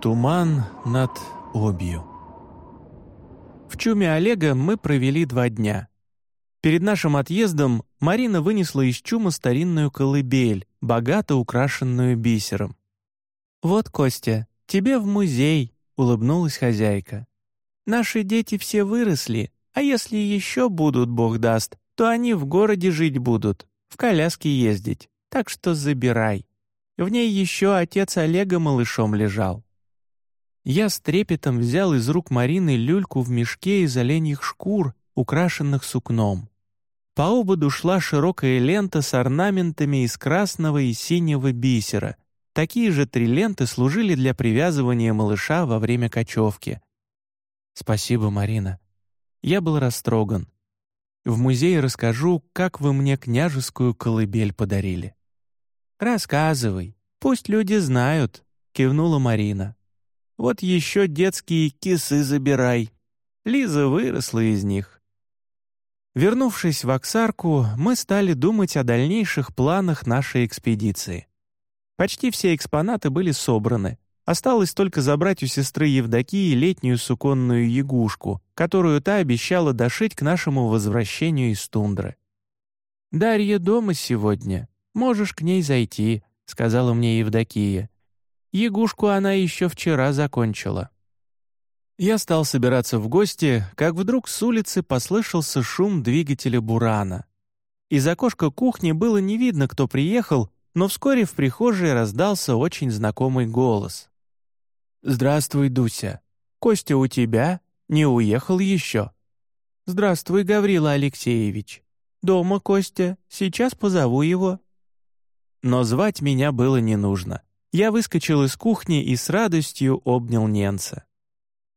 Туман над Обью. В чуме Олега мы провели два дня. Перед нашим отъездом Марина вынесла из чума старинную колыбель, богато украшенную бисером. «Вот, Костя, тебе в музей», — улыбнулась хозяйка. «Наши дети все выросли, а если еще будут, Бог даст, то они в городе жить будут, в коляске ездить, так что забирай. В ней еще отец Олега малышом лежал». Я с трепетом взял из рук Марины люльку в мешке из оленьих шкур, украшенных сукном. По ободу шла широкая лента с орнаментами из красного и синего бисера. Такие же три ленты служили для привязывания малыша во время кочевки. «Спасибо, Марина. Я был растроган. В музее расскажу, как вы мне княжескую колыбель подарили». «Рассказывай, пусть люди знают», — кивнула Марина. Вот еще детские кисы забирай. Лиза выросла из них. Вернувшись в Оксарку, мы стали думать о дальнейших планах нашей экспедиции. Почти все экспонаты были собраны. Осталось только забрать у сестры Евдокии летнюю суконную ягушку, которую та обещала дошить к нашему возвращению из тундры. «Дарья дома сегодня. Можешь к ней зайти», — сказала мне Евдокия. Ягушку она еще вчера закончила. Я стал собираться в гости, как вдруг с улицы послышался шум двигателя «Бурана». Из окошка кухни было не видно, кто приехал, но вскоре в прихожей раздался очень знакомый голос. «Здравствуй, Дуся. Костя у тебя? Не уехал еще?» «Здравствуй, Гаврила Алексеевич. Дома Костя. Сейчас позову его». Но звать меня было не нужно я выскочил из кухни и с радостью обнял Ненца.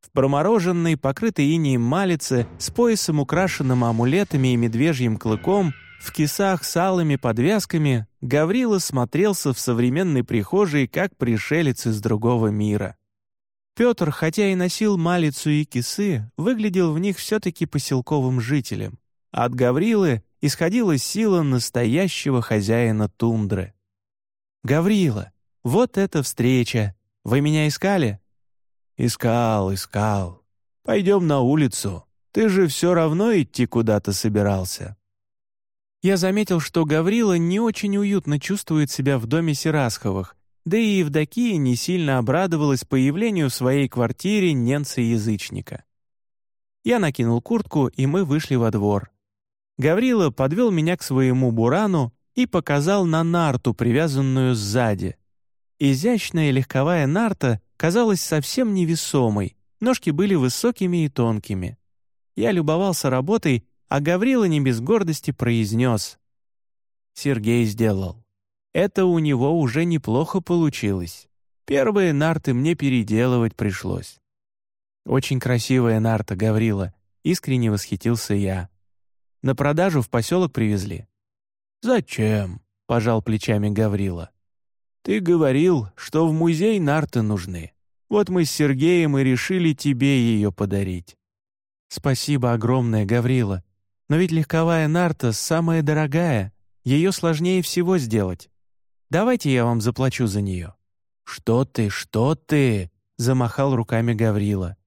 В промороженной, покрытой инеем малице, с поясом, украшенным амулетами и медвежьим клыком, в кисах с алыми подвязками, Гаврила смотрелся в современной прихожей как пришелец из другого мира. Петр, хотя и носил малицу и кисы, выглядел в них все-таки поселковым жителем. От Гаврилы исходила сила настоящего хозяина тундры. «Гаврила, вот эта встреча! Вы меня искали?» «Искал, искал. Пойдем на улицу. Ты же все равно идти куда-то собирался». Я заметил, что Гаврила не очень уютно чувствует себя в доме Сирасховых, да и Евдокия не сильно обрадовалась появлению в своей квартире ненца-язычника. Я накинул куртку, и мы вышли во двор. Гаврила подвел меня к своему бурану и показал на нарту, привязанную сзади. Изящная легковая нарта казалась совсем невесомой, ножки были высокими и тонкими. Я любовался работой, а Гаврила не без гордости произнес. Сергей сделал. Это у него уже неплохо получилось. Первые нарты мне переделывать пришлось. Очень красивая нарта, Гаврила. Искренне восхитился я. На продажу в поселок привезли. «Зачем?» — пожал плечами Гаврила. Ты говорил, что в музей нарты нужны. Вот мы с Сергеем и решили тебе ее подарить». «Спасибо огромное, Гаврила. Но ведь легковая нарта самая дорогая. Ее сложнее всего сделать. Давайте я вам заплачу за нее». «Что ты, что ты?» — замахал руками Гаврила.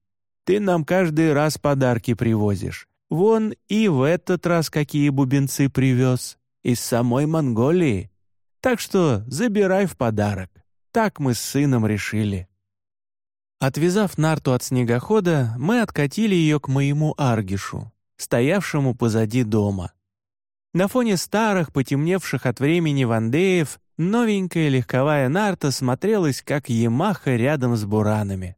«Ты нам каждый раз подарки привозишь. Вон и в этот раз какие бубенцы привез. Из самой Монголии. Так что забирай в подарок. Так мы с сыном решили». Отвязав нарту от снегохода, мы откатили ее к моему аргишу, стоявшему позади дома. На фоне старых, потемневших от времени вандеев, новенькая легковая нарта смотрелась, как Ямаха рядом с буранами.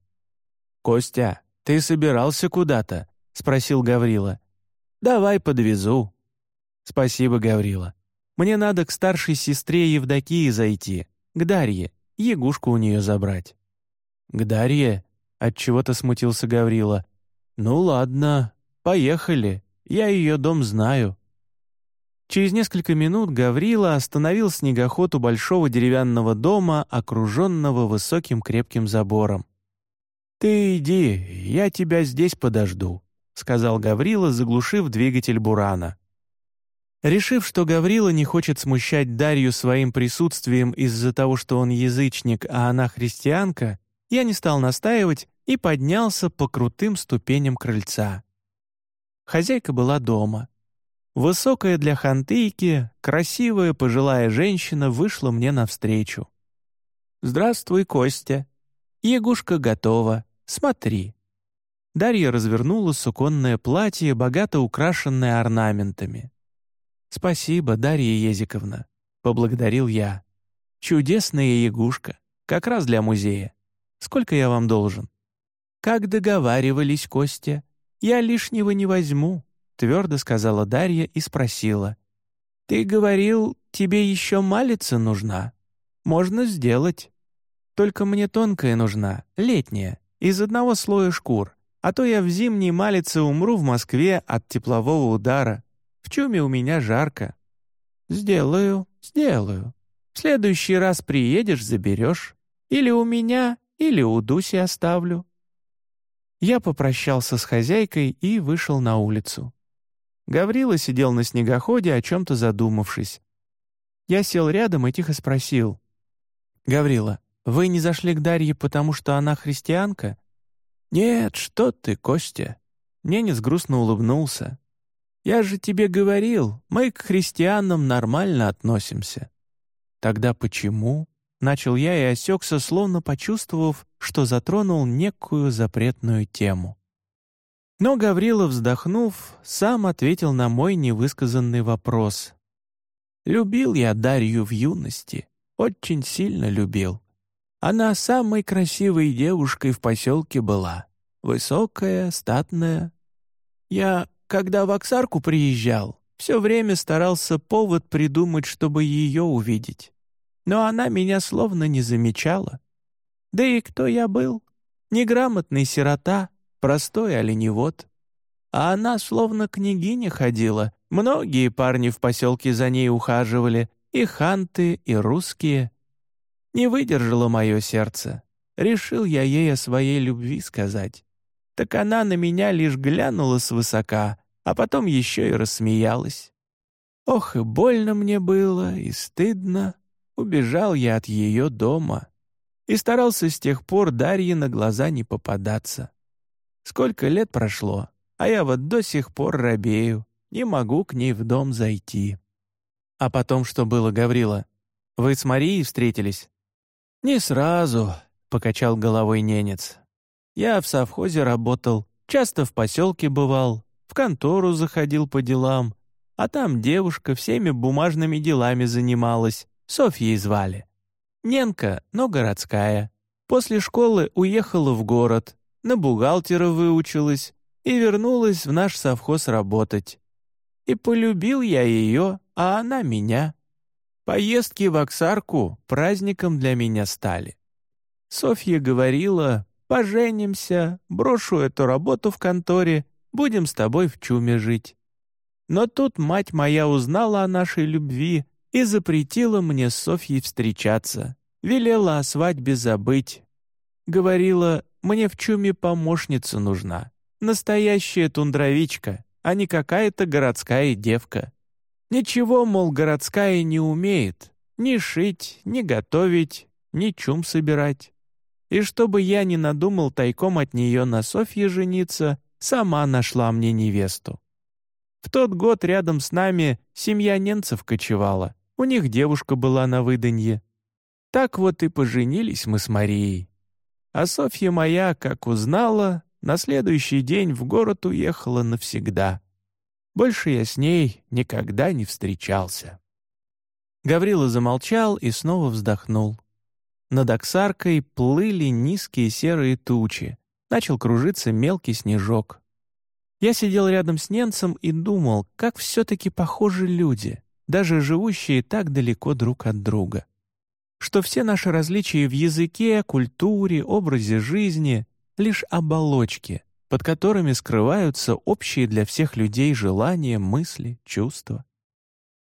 «Костя, ты собирался куда-то?» — спросил Гаврила. «Давай подвезу». «Спасибо, Гаврила. Мне надо к старшей сестре Евдокии зайти, к Дарье, ягушку у нее забрать». «К Дарье?» — отчего-то смутился Гаврила. «Ну ладно, поехали, я ее дом знаю». Через несколько минут Гаврила остановил снегоход у большого деревянного дома, окруженного высоким крепким забором. «Ты иди, я тебя здесь подожду», — сказал Гаврила, заглушив двигатель Бурана. Решив, что Гаврила не хочет смущать Дарью своим присутствием из-за того, что он язычник, а она христианка, Я не стал настаивать и поднялся по крутым ступеням крыльца. Хозяйка была дома. Высокая для хантыйки, красивая пожилая женщина вышла мне навстречу. «Здравствуй, Костя. Ягушка готова. Смотри». Дарья развернула суконное платье, богато украшенное орнаментами. «Спасибо, Дарья Езиковна», — поблагодарил я. «Чудесная ягушка, как раз для музея. Сколько я вам должен?» «Как договаривались, Костя, я лишнего не возьму», — твердо сказала Дарья и спросила. «Ты говорил, тебе еще малица нужна? Можно сделать. Только мне тонкая нужна, летняя, из одного слоя шкур а то я в зимней малице умру в Москве от теплового удара. В чуме у меня жарко. Сделаю, сделаю. В следующий раз приедешь, заберешь. Или у меня, или у Дуси оставлю. Я попрощался с хозяйкой и вышел на улицу. Гаврила сидел на снегоходе, о чем-то задумавшись. Я сел рядом и тихо спросил. «Гаврила, вы не зашли к Дарье, потому что она христианка?» «Нет, что ты, Костя!» Ненец грустно улыбнулся. «Я же тебе говорил, мы к христианам нормально относимся». «Тогда почему?» — начал я и осекся, словно почувствовав, что затронул некую запретную тему. Но Гаврила, вздохнув, сам ответил на мой невысказанный вопрос. «Любил я Дарью в юности, очень сильно любил. Она самой красивой девушкой в поселке была. Высокая, статная. Я, когда в Оксарку приезжал, все время старался повод придумать, чтобы ее увидеть. Но она меня словно не замечала. Да и кто я был? Неграмотный сирота, простой оленевод. А она словно княгиня ходила. Многие парни в поселке за ней ухаживали, и ханты, и русские — не выдержало мое сердце. Решил я ей о своей любви сказать. Так она на меня лишь глянула свысока, а потом еще и рассмеялась. Ох, и больно мне было, и стыдно. Убежал я от ее дома. И старался с тех пор Дарье на глаза не попадаться. Сколько лет прошло, а я вот до сих пор робею, не могу к ней в дом зайти. А потом что было, Гаврила? Вы с Марией встретились? «Не сразу», — покачал головой ненец. «Я в совхозе работал, часто в поселке бывал, в контору заходил по делам, а там девушка всеми бумажными делами занималась, Софьей звали. Ненка, но городская. После школы уехала в город, на бухгалтера выучилась и вернулась в наш совхоз работать. И полюбил я ее, а она меня. Поездки в Оксарку праздником для меня стали. Софья говорила, поженимся, брошу эту работу в конторе, будем с тобой в чуме жить. Но тут мать моя узнала о нашей любви и запретила мне с Софьей встречаться, велела о свадьбе забыть. Говорила, мне в чуме помощница нужна, настоящая тундровичка, а не какая-то городская девка. Ничего, мол, городская не умеет. Ни шить, ни готовить, ни чум собирать. И чтобы я не надумал тайком от нее на Софье жениться, сама нашла мне невесту. В тот год рядом с нами семья ненцев кочевала. У них девушка была на выданье. Так вот и поженились мы с Марией. А Софья моя, как узнала, на следующий день в город уехала навсегда. Больше я с ней никогда не встречался. Гаврила замолчал и снова вздохнул. Над Оксаркой плыли низкие серые тучи. Начал кружиться мелкий снежок. Я сидел рядом с немцем и думал, как все-таки похожи люди, даже живущие так далеко друг от друга. Что все наши различия в языке, культуре, образе жизни — лишь оболочки, под которыми скрываются общие для всех людей желания, мысли, чувства.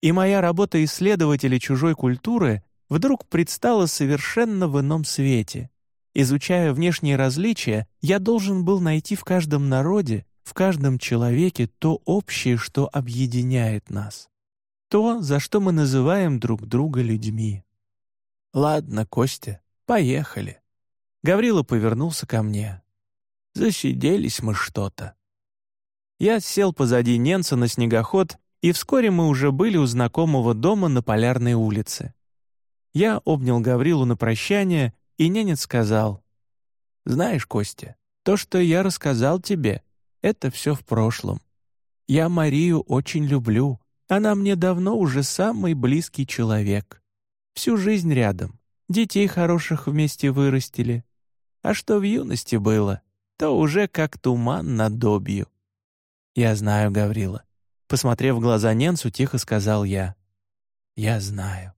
И моя работа исследователя чужой культуры вдруг предстала совершенно в ином свете. Изучая внешние различия, я должен был найти в каждом народе, в каждом человеке то общее, что объединяет нас. То, за что мы называем друг друга людьми. Ладно, Костя, поехали. Гаврила повернулся ко мне. «Засиделись мы что-то». Я сел позади Ненца на снегоход, и вскоре мы уже были у знакомого дома на Полярной улице. Я обнял Гаврилу на прощание, и ненец сказал, «Знаешь, Костя, то, что я рассказал тебе, это все в прошлом. Я Марию очень люблю, она мне давно уже самый близкий человек. Всю жизнь рядом, детей хороших вместе вырастили. А что в юности было, то уже как туман над добью. «Я знаю, Гаврила». Посмотрев в глаза Ненцу, тихо сказал я. «Я знаю».